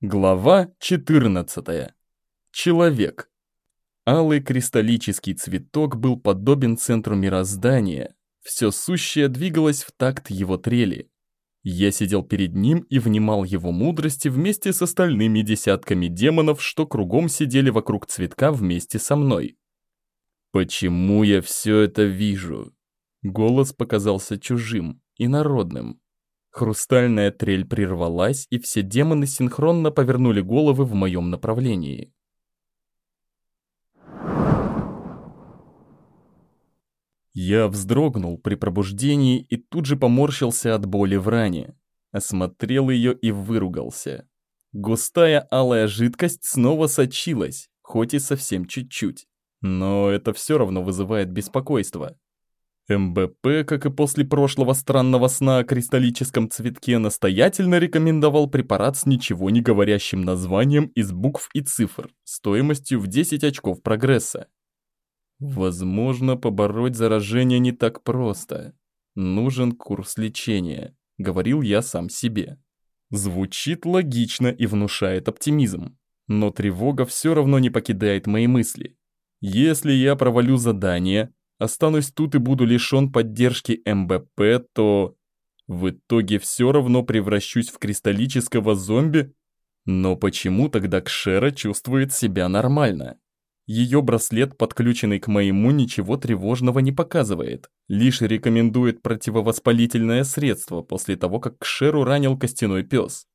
Глава 14. Человек. Алый кристаллический цветок был подобен центру мироздания. Все сущее двигалось в такт его трели. Я сидел перед ним и внимал его мудрости вместе с остальными десятками демонов, что кругом сидели вокруг цветка вместе со мной. «Почему я все это вижу?» Голос показался чужим, и народным. Хрустальная трель прервалась, и все демоны синхронно повернули головы в моем направлении. Я вздрогнул при пробуждении и тут же поморщился от боли в ране. Осмотрел ее и выругался. Густая алая жидкость снова сочилась, хоть и совсем чуть-чуть. Но это все равно вызывает беспокойство. МБП, как и после прошлого странного сна о кристаллическом цветке, настоятельно рекомендовал препарат с ничего не говорящим названием из букв и цифр, стоимостью в 10 очков прогресса. Возможно, побороть заражение не так просто. Нужен курс лечения, говорил я сам себе. Звучит логично и внушает оптимизм. Но тревога все равно не покидает мои мысли. Если я провалю задание, останусь тут и буду лишен поддержки МБП, то в итоге все равно превращусь в кристаллического зомби? Но почему тогда Кшера чувствует себя нормально? Ее браслет, подключенный к моему, ничего тревожного не показывает, лишь рекомендует противовоспалительное средство после того, как Кшеру ранил костяной пес.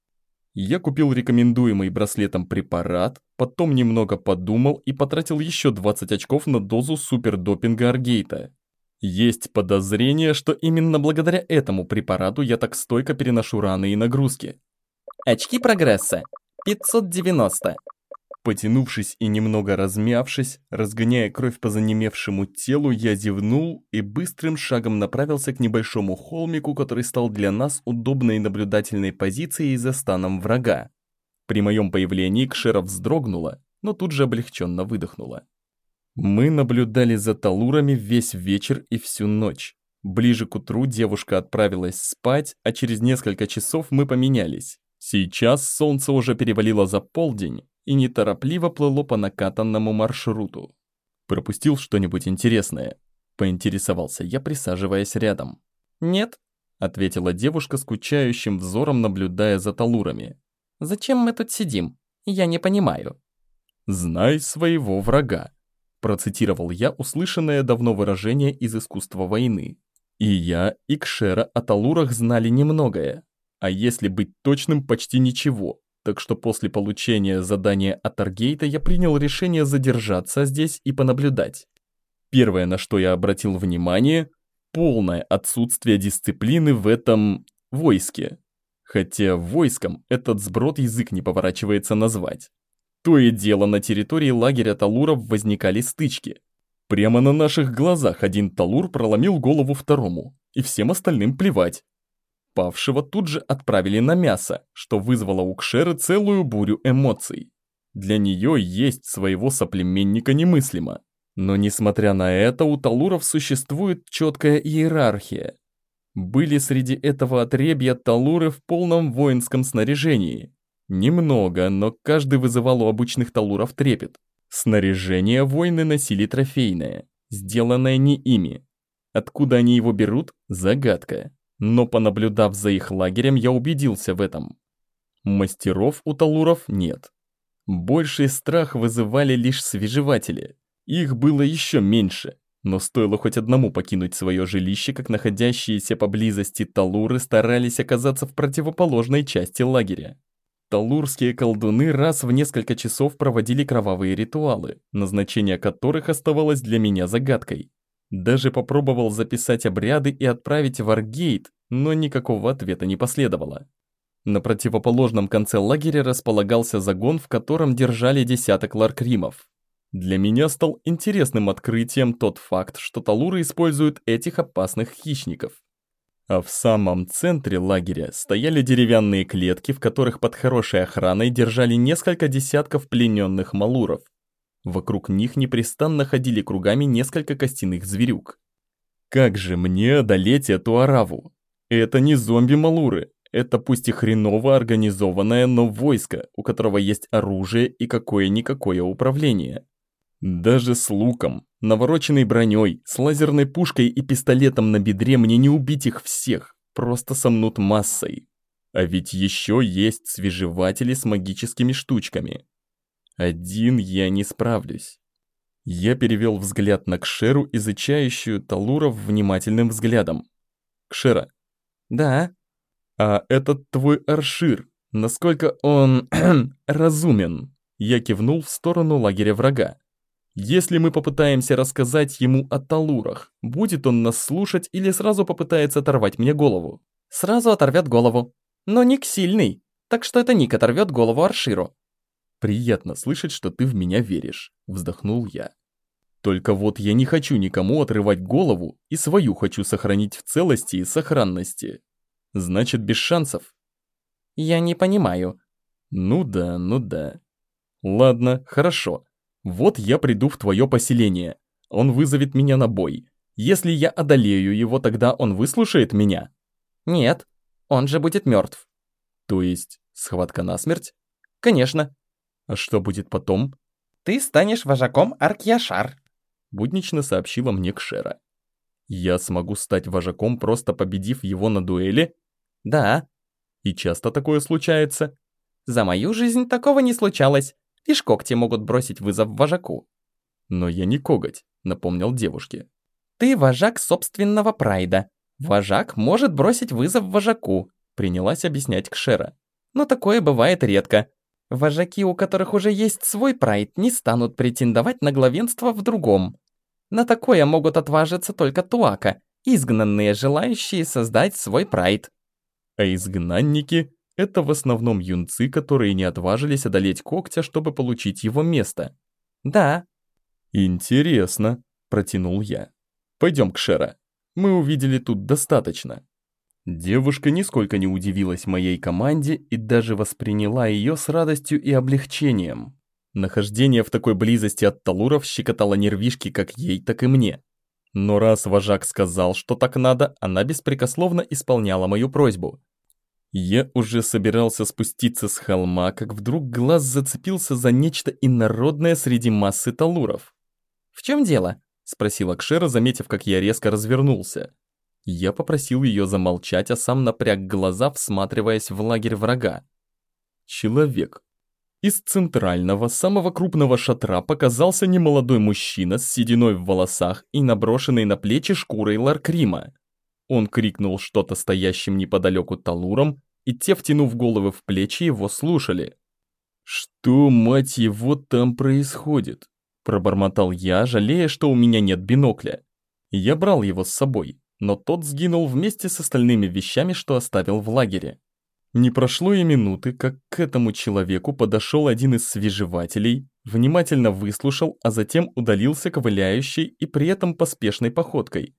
Я купил рекомендуемый браслетом препарат, потом немного подумал и потратил еще 20 очков на дозу супердопинга Аргейта. Есть подозрение, что именно благодаря этому препарату я так стойко переношу раны и нагрузки. Очки прогресса. 590. Потянувшись и немного размявшись, разгоняя кровь по занемевшему телу, я зевнул и быстрым шагом направился к небольшому холмику, который стал для нас удобной наблюдательной позицией за станом врага. При моем появлении Кшера вздрогнула, но тут же облегченно выдохнула. Мы наблюдали за талурами весь вечер и всю ночь. Ближе к утру девушка отправилась спать, а через несколько часов мы поменялись. Сейчас солнце уже перевалило за полдень, и неторопливо плыло по накатанному маршруту. Пропустил что-нибудь интересное? Поинтересовался я, присаживаясь рядом. «Нет», — ответила девушка скучающим взором, наблюдая за талурами. «Зачем мы тут сидим? Я не понимаю». «Знай своего врага», — процитировал я услышанное давно выражение из искусства войны. И я, и Кшера о талурах знали немногое, а если быть точным, почти ничего так что после получения задания от Аргейта я принял решение задержаться здесь и понаблюдать. Первое, на что я обратил внимание – полное отсутствие дисциплины в этом войске. Хотя войском этот сброд язык не поворачивается назвать. То и дело на территории лагеря Талуров возникали стычки. Прямо на наших глазах один Талур проломил голову второму, и всем остальным плевать. Павшего тут же отправили на мясо, что вызвало у Кшеры целую бурю эмоций. Для нее есть своего соплеменника немыслимо. Но несмотря на это, у Талуров существует четкая иерархия. Были среди этого отребья Талуры в полном воинском снаряжении. Немного, но каждый вызывал у обычных Талуров трепет. Снаряжение воины носили трофейное, сделанное не ими. Откуда они его берут – загадка но понаблюдав за их лагерем, я убедился в этом. Мастеров у талуров нет. Больший страх вызывали лишь свежеватели. Их было еще меньше, но стоило хоть одному покинуть свое жилище, как находящиеся поблизости талуры старались оказаться в противоположной части лагеря. Талурские колдуны раз в несколько часов проводили кровавые ритуалы, назначение которых оставалось для меня загадкой. Даже попробовал записать обряды и отправить в Аргейт, но никакого ответа не последовало. На противоположном конце лагеря располагался загон, в котором держали десяток ларкримов. Для меня стал интересным открытием тот факт, что талуры используют этих опасных хищников. А в самом центре лагеря стояли деревянные клетки, в которых под хорошей охраной держали несколько десятков плененных малуров. Вокруг них непрестанно ходили кругами несколько костяных зверюк. Как же мне одолеть эту ораву? Это не зомби-малуры, Это пусть и хреново организованное, но войско, у которого есть оружие и какое-никакое управление. Даже с луком, навороченной броней, с лазерной пушкой и пистолетом на бедре мне не убить их всех, просто сомнут массой. А ведь еще есть свежеватели с магическими штучками. Один я не справлюсь. Я перевел взгляд на Кшеру, изучающую Талуров внимательным взглядом. Кшера. Да. А этот твой Аршир, насколько он разумен? Я кивнул в сторону лагеря врага. Если мы попытаемся рассказать ему о Талурах, будет он нас слушать или сразу попытается оторвать мне голову? Сразу оторвет голову. Но Ник сильный, так что это Ник оторвет голову Арширу. Приятно слышать, что ты в меня веришь, вздохнул я. Только вот я не хочу никому отрывать голову и свою хочу сохранить в целости и сохранности. Значит, без шансов. Я не понимаю. Ну да, ну да. Ладно, хорошо. Вот я приду в твое поселение. Он вызовет меня на бой. Если я одолею его, тогда он выслушает меня? Нет, он же будет мертв. То есть, схватка насмерть? Конечно. А что будет потом? Ты станешь вожаком Аркьяшар. Буднично сообщила мне Кшера. Я смогу стать вожаком, просто победив его на дуэли? Да. И часто такое случается? За мою жизнь такого не случалось. Лишь когти могут бросить вызов вожаку. Но я не коготь, напомнил девушке. Ты вожак собственного прайда. Вожак может бросить вызов вожаку, принялась объяснять Кшера. Но такое бывает редко. Вожаки, у которых уже есть свой прайд, не станут претендовать на главенство в другом. На такое могут отважиться только туака, изгнанные, желающие создать свой прайд. А изгнанники это в основном юнцы, которые не отважились одолеть когтя, чтобы получить его место. Да. Интересно, протянул я. Пойдем к Шера. Мы увидели тут достаточно. Девушка нисколько не удивилась моей команде и даже восприняла ее с радостью и облегчением. Нахождение в такой близости от талуров щекотало нервишки как ей, так и мне. Но раз вожак сказал, что так надо, она беспрекословно исполняла мою просьбу. Я уже собирался спуститься с холма, как вдруг глаз зацепился за нечто инородное среди массы талуров. «В чем дело?» – спросила Кшера, заметив, как я резко развернулся. Я попросил ее замолчать, а сам напряг глаза, всматриваясь в лагерь врага. Человек. Из центрального, самого крупного шатра показался немолодой мужчина с сединой в волосах и наброшенной на плечи шкурой Ларкрима. Он крикнул что-то стоящим неподалеку талурам, и те, втянув головы в плечи, его слушали. «Что, мать его, там происходит?» Пробормотал я, жалея, что у меня нет бинокля. Я брал его с собой, но тот сгинул вместе с остальными вещами, что оставил в лагере. Не прошло и минуты, как к этому человеку подошел один из свежевателей, внимательно выслушал, а затем удалился ковыляющей и при этом поспешной походкой.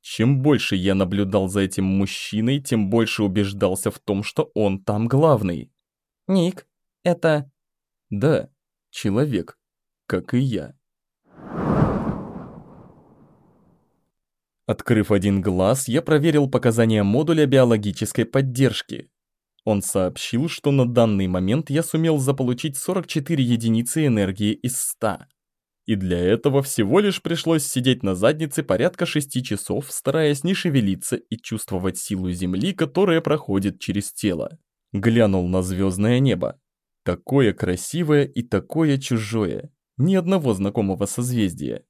Чем больше я наблюдал за этим мужчиной, тем больше убеждался в том, что он там главный. «Ник, это...» «Да, человек, как и я». Открыв один глаз, я проверил показания модуля биологической поддержки. Он сообщил, что на данный момент я сумел заполучить 44 единицы энергии из 100. И для этого всего лишь пришлось сидеть на заднице порядка шести часов, стараясь не шевелиться и чувствовать силу Земли, которая проходит через тело. Глянул на звездное небо. Такое красивое и такое чужое. Ни одного знакомого созвездия.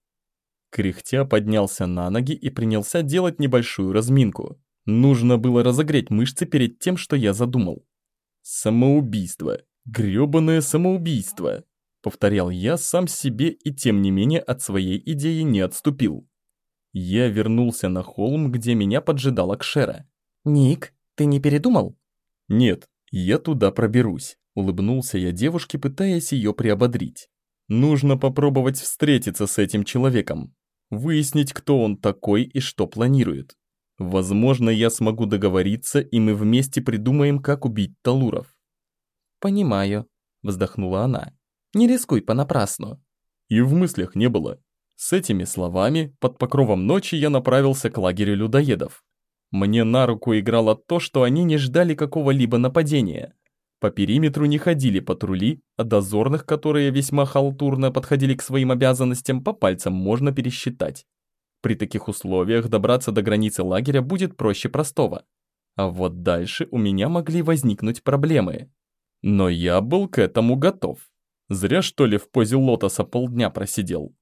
Кряхтя поднялся на ноги и принялся делать небольшую разминку. Нужно было разогреть мышцы перед тем, что я задумал. Самоубийство. грёбаное самоубийство. Повторял я сам себе и тем не менее от своей идеи не отступил. Я вернулся на холм, где меня поджидала Кшера. «Ник, ты не передумал?» «Нет, я туда проберусь», — улыбнулся я девушке, пытаясь ее приободрить. «Нужно попробовать встретиться с этим человеком, выяснить, кто он такой и что планирует. Возможно, я смогу договориться, и мы вместе придумаем, как убить Талуров». «Понимаю», — вздохнула она. Не рискуй понапрасну». И в мыслях не было. С этими словами, под покровом ночи я направился к лагерю людоедов. Мне на руку играло то, что они не ждали какого-либо нападения. По периметру не ходили патрули, а дозорных, которые весьма халтурно подходили к своим обязанностям, по пальцам можно пересчитать. При таких условиях добраться до границы лагеря будет проще простого. А вот дальше у меня могли возникнуть проблемы. Но я был к этому готов. Зря, что ли, в позе лотоса полдня просидел.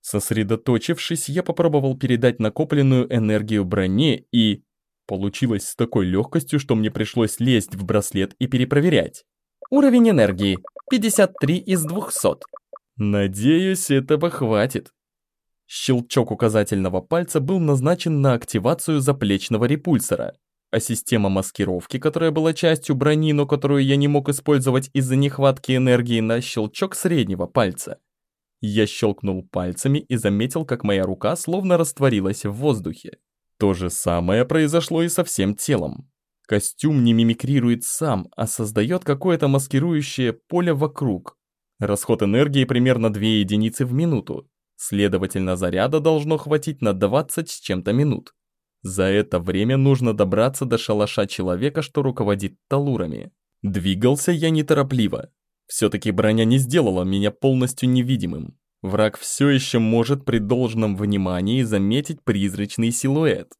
Сосредоточившись, я попробовал передать накопленную энергию броне и... Получилось с такой легкостью, что мне пришлось лезть в браслет и перепроверять. Уровень энергии 53 из 200. Надеюсь, этого хватит. Щелчок указательного пальца был назначен на активацию заплечного репульсора, а система маскировки, которая была частью брони, но которую я не мог использовать из-за нехватки энергии на щелчок среднего пальца. Я щелкнул пальцами и заметил, как моя рука словно растворилась в воздухе. То же самое произошло и со всем телом. Костюм не мимикрирует сам, а создает какое-то маскирующее поле вокруг. Расход энергии примерно 2 единицы в минуту. Следовательно, заряда должно хватить на 20 с чем-то минут. За это время нужно добраться до шалаша человека, что руководит талурами. Двигался я неторопливо, все-таки броня не сделала меня полностью невидимым. Враг все еще может при должном внимании заметить призрачный силуэт.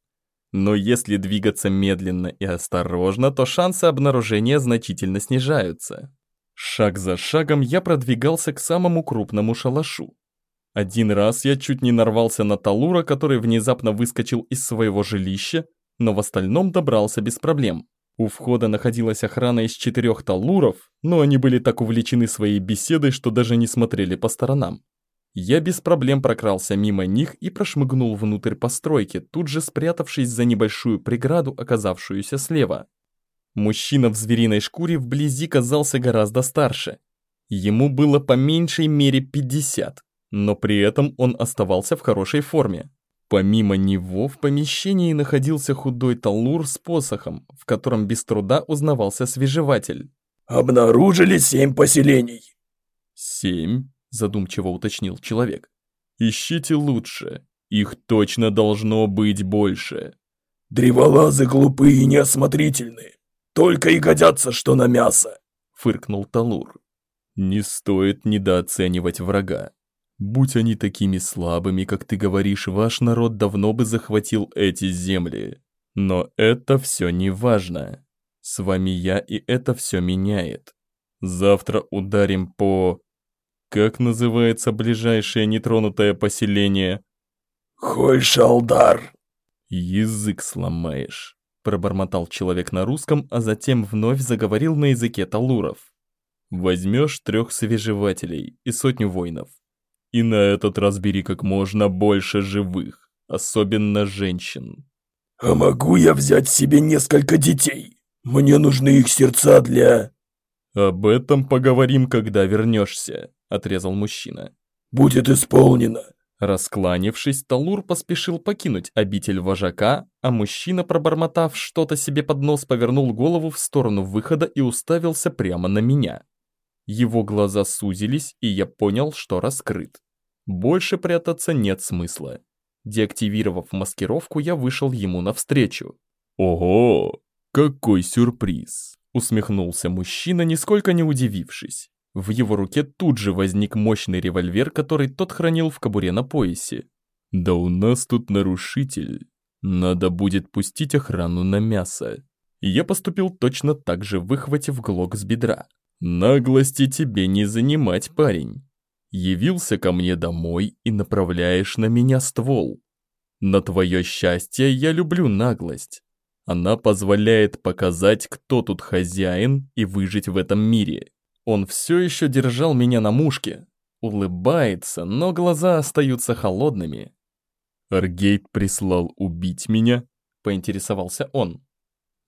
Но если двигаться медленно и осторожно, то шансы обнаружения значительно снижаются. Шаг за шагом я продвигался к самому крупному шалашу. Один раз я чуть не нарвался на Талура, который внезапно выскочил из своего жилища, но в остальном добрался без проблем. У входа находилась охрана из четырех талуров, но они были так увлечены своей беседой, что даже не смотрели по сторонам. Я без проблем прокрался мимо них и прошмыгнул внутрь постройки, тут же спрятавшись за небольшую преграду, оказавшуюся слева. Мужчина в звериной шкуре вблизи казался гораздо старше. Ему было по меньшей мере 50, но при этом он оставался в хорошей форме. Помимо него в помещении находился худой талур с посохом, в котором без труда узнавался свежеватель. «Обнаружили семь поселений». «Семь?» – задумчиво уточнил человек. «Ищите лучше. Их точно должно быть больше». «Древолазы глупые и неосмотрительные. Только и годятся, что на мясо», – фыркнул Талур. «Не стоит недооценивать врага. Будь они такими слабыми, как ты говоришь, ваш народ давно бы захватил эти земли. Но это все не важно. С вами я, и это все меняет. Завтра ударим по... Как называется ближайшее нетронутое поселение? Хойшалдар. Язык сломаешь, пробормотал человек на русском, а затем вновь заговорил на языке талуров. Возьмешь трех свежевателей и сотню воинов. И на этот раз бери как можно больше живых, особенно женщин. А могу я взять себе несколько детей? Мне нужны их сердца для... Об этом поговорим, когда вернешься, отрезал мужчина. Будет исполнено. Раскланившись, Талур поспешил покинуть обитель вожака, а мужчина, пробормотав что-то себе под нос, повернул голову в сторону выхода и уставился прямо на меня. Его глаза сузились, и я понял, что раскрыт. Больше прятаться нет смысла. Деактивировав маскировку, я вышел ему навстречу. «Ого, какой сюрприз!» Усмехнулся мужчина, нисколько не удивившись. В его руке тут же возник мощный револьвер, который тот хранил в кобуре на поясе. «Да у нас тут нарушитель. Надо будет пустить охрану на мясо». Я поступил точно так же, выхватив глок с бедра. «Наглости тебе не занимать, парень явился ко мне домой и направляешь на меня ствол. На твое счастье я люблю наглость. Она позволяет показать, кто тут хозяин и выжить в этом мире. Он все еще держал меня на мушке. Улыбается, но глаза остаются холодными. Аргейт прислал убить меня? Поинтересовался он.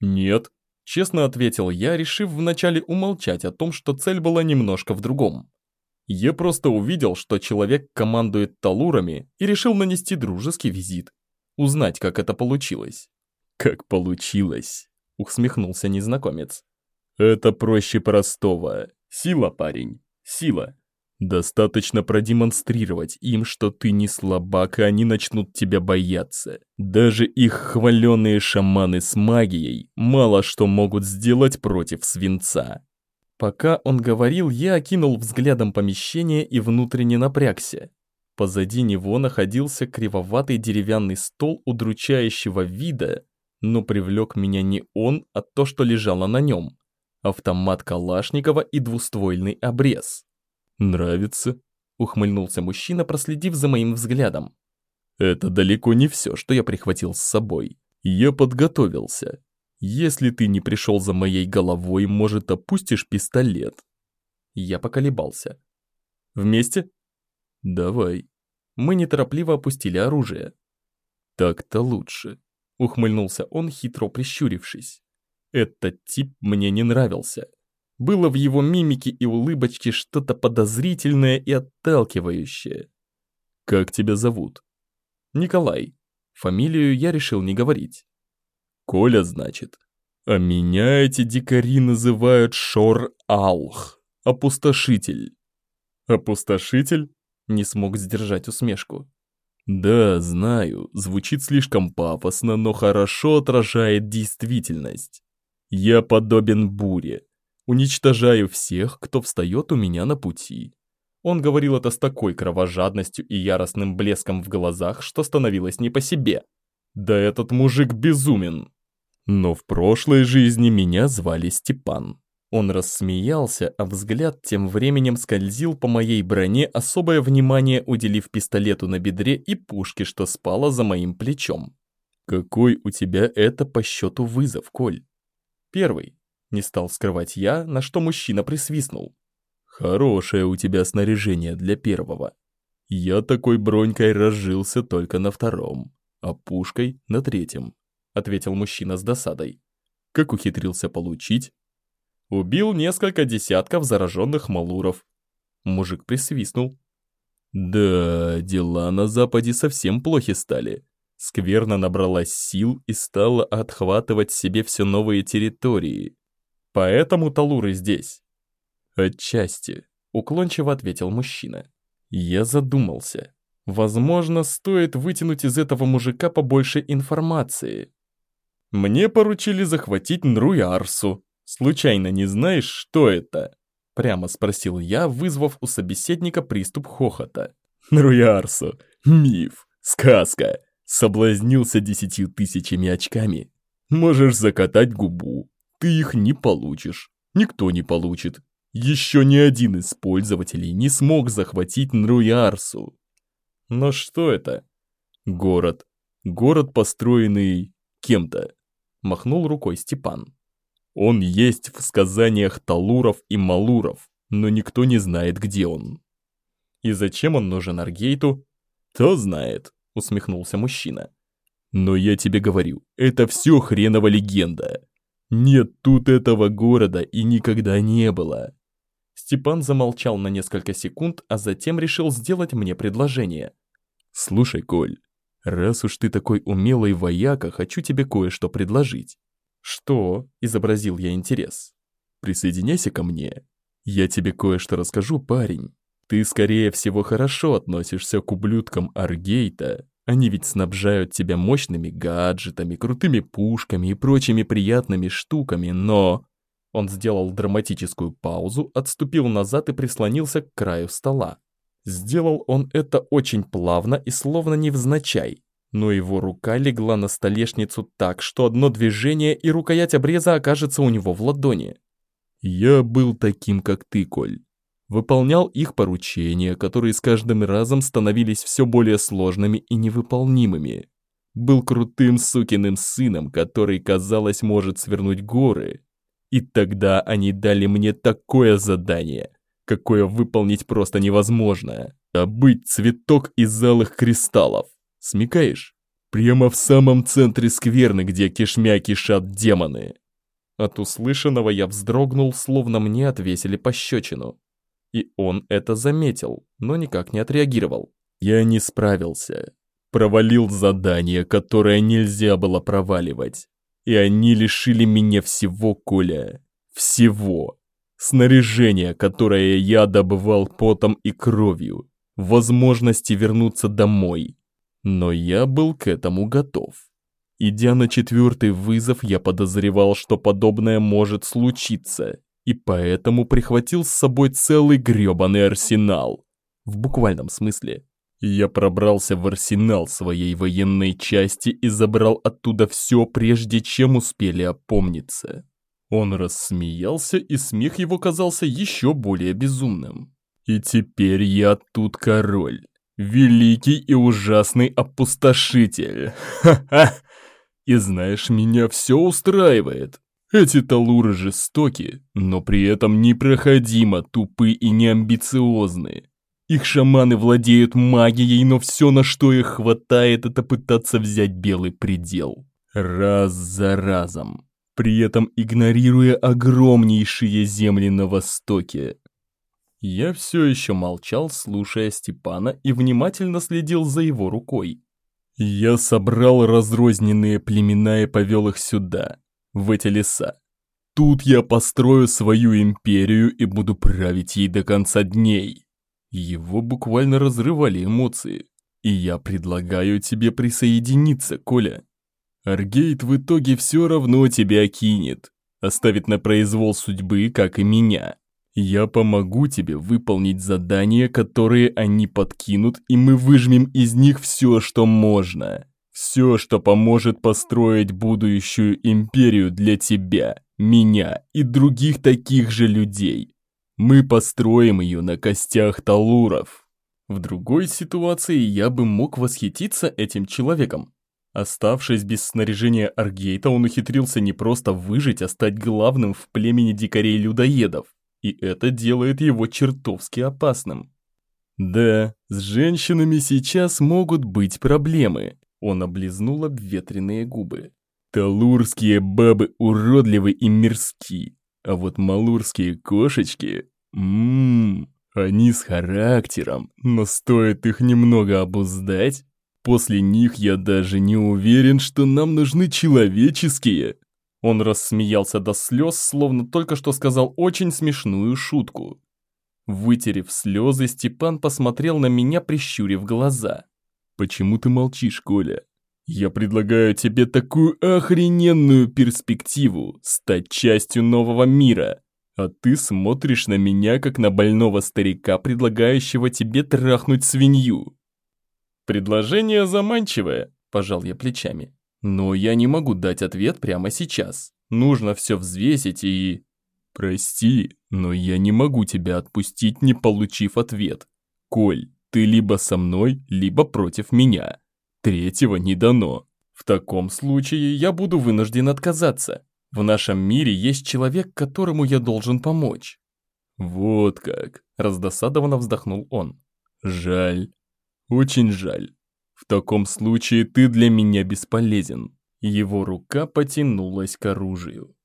Нет, честно ответил я, решив вначале умолчать о том, что цель была немножко в другом. Я просто увидел, что человек командует талурами и решил нанести дружеский визит. Узнать, как это получилось. «Как получилось?» — усмехнулся незнакомец. «Это проще простого. Сила, парень, сила. Достаточно продемонстрировать им, что ты не слабак, и они начнут тебя бояться. Даже их хваленные шаманы с магией мало что могут сделать против свинца. Пока он говорил, я окинул взглядом помещение и внутренне напрягся. Позади него находился кривоватый деревянный стол удручающего вида, но привлек меня не он, а то, что лежало на нем. Автомат Калашникова и двуствольный обрез. «Нравится?» — ухмыльнулся мужчина, проследив за моим взглядом. «Это далеко не все, что я прихватил с собой. Я подготовился. Если ты не пришел за моей головой, может, опустишь пистолет?» Я поколебался. «Вместе?» «Давай». Мы неторопливо опустили оружие. «Так-то лучше», — ухмыльнулся он, хитро прищурившись. «Этот тип мне не нравился. Было в его мимике и улыбочке что-то подозрительное и отталкивающее. «Как тебя зовут?» «Николай. Фамилию я решил не говорить». «Коля, значит?» «А меня эти дикари называют Шор-Алх, опустошитель». «Опустошитель?» Не смог сдержать усмешку. «Да, знаю, звучит слишком пафосно, но хорошо отражает действительность. Я подобен буре, уничтожаю всех, кто встает у меня на пути». Он говорил это с такой кровожадностью и яростным блеском в глазах, что становилось не по себе. «Да этот мужик безумен!» Но в прошлой жизни меня звали Степан. Он рассмеялся, а взгляд тем временем скользил по моей броне, особое внимание уделив пистолету на бедре и пушке, что спала за моим плечом. «Какой у тебя это по счету вызов, Коль?» «Первый. Не стал скрывать я, на что мужчина присвистнул. «Хорошее у тебя снаряжение для первого. Я такой бронькой разжился только на втором, а пушкой на третьем», ответил мужчина с досадой. «Как ухитрился получить?» «Убил несколько десятков зараженных малуров». Мужик присвистнул. «Да, дела на Западе совсем плохи стали. Скверно набралась сил и стала отхватывать себе все новые территории. Поэтому Талуры здесь. Отчасти, уклончиво ответил мужчина. Я задумался. Возможно, стоит вытянуть из этого мужика побольше информации. Мне поручили захватить Нруярсу. Случайно не знаешь, что это? Прямо спросил я, вызвав у собеседника приступ хохота. Нруярсу. Миф. Сказка. Соблазнился десятью тысячами очками. Можешь закатать губу. Ты их не получишь. Никто не получит. Еще ни один из пользователей не смог захватить Нруярсу. Но что это? Город. Город, построенный кем-то. Махнул рукой Степан. Он есть в сказаниях Талуров и Малуров, но никто не знает, где он. И зачем он нужен Аргейту? Кто знает, усмехнулся мужчина. Но я тебе говорю, это все хреново легенда. Нет тут этого города и никогда не было. Степан замолчал на несколько секунд, а затем решил сделать мне предложение. Слушай, Коль, раз уж ты такой умелый вояка, хочу тебе кое-что предложить. Что? Изобразил я интерес. Присоединяйся ко мне. Я тебе кое-что расскажу, парень. Ты, скорее всего, хорошо относишься к ублюдкам Аргейта, они ведь снабжают тебя мощными гаджетами, крутыми пушками и прочими приятными штуками, но...» Он сделал драматическую паузу, отступил назад и прислонился к краю стола. Сделал он это очень плавно и словно невзначай, но его рука легла на столешницу так, что одно движение и рукоять обреза окажется у него в ладони. «Я был таким, как ты, Коль выполнял их поручения, которые с каждым разом становились все более сложными и невыполнимыми. Был крутым сукиным сыном, который, казалось, может свернуть горы. И тогда они дали мне такое задание, какое выполнить просто невозможно. Добыть цветок из алых кристаллов. Смекаешь? Прямо в самом центре скверны, где кишмя кишат демоны. От услышанного я вздрогнул, словно мне отвесили пощечину. И он это заметил, но никак не отреагировал. Я не справился. Провалил задание, которое нельзя было проваливать. И они лишили меня всего, Коля. Всего. снаряжение, которое я добывал потом и кровью, возможности вернуться домой. Но я был к этому готов. Идя на четвертый вызов, я подозревал, что подобное может случиться, и поэтому прихватил с собой целый грёбаный арсенал. В буквальном смысле. Я пробрался в арсенал своей военной части и забрал оттуда все, прежде чем успели опомниться. Он рассмеялся, и смех его казался еще более безумным. И теперь я тут король. Великий и ужасный опустошитель. Ха-ха! И знаешь, меня все устраивает. Эти талуры жестоки, но при этом непроходимо тупы и неамбициозны. Их шаманы владеют магией, но все, на что их хватает, это пытаться взять белый предел. Раз за разом. При этом игнорируя огромнейшие земли на востоке. Я все еще молчал, слушая Степана, и внимательно следил за его рукой. Я собрал разрозненные племена и повел их сюда, в эти леса. Тут я построю свою империю и буду править ей до конца дней. Его буквально разрывали эмоции. И я предлагаю тебе присоединиться, Коля. Аргейт в итоге все равно тебя кинет. Оставит на произвол судьбы, как и меня. Я помогу тебе выполнить задания, которые они подкинут, и мы выжмем из них все, что можно. Все, что поможет построить будущую империю для тебя, меня и других таких же людей. Мы построим ее на костях талуров. В другой ситуации я бы мог восхититься этим человеком. Оставшись без снаряжения Аргейта, он ухитрился не просто выжить, а стать главным в племени дикарей-людоедов. И это делает его чертовски опасным. Да, с женщинами сейчас могут быть проблемы. Он облизнул обветренные губы. Талурские бабы уродливы и мерзки. А вот малурские кошечки... Ммм, они с характером, но стоит их немного обуздать. После них я даже не уверен, что нам нужны человеческие. Он рассмеялся до слез, словно только что сказал очень смешную шутку. Вытерев слезы, Степан посмотрел на меня, прищурив глаза. «Почему ты молчишь, Коля? Я предлагаю тебе такую охрененную перспективу стать частью нового мира, а ты смотришь на меня, как на больного старика, предлагающего тебе трахнуть свинью. Предложение заманчивое, пожал я плечами. Но я не могу дать ответ прямо сейчас. Нужно все взвесить и... Прости, но я не могу тебя отпустить, не получив ответ. Коль, ты либо со мной, либо против меня. Третьего не дано. В таком случае я буду вынужден отказаться. В нашем мире есть человек, которому я должен помочь. Вот как, раздосадованно вздохнул он. Жаль. Очень жаль. В таком случае ты для меня бесполезен. Его рука потянулась к оружию.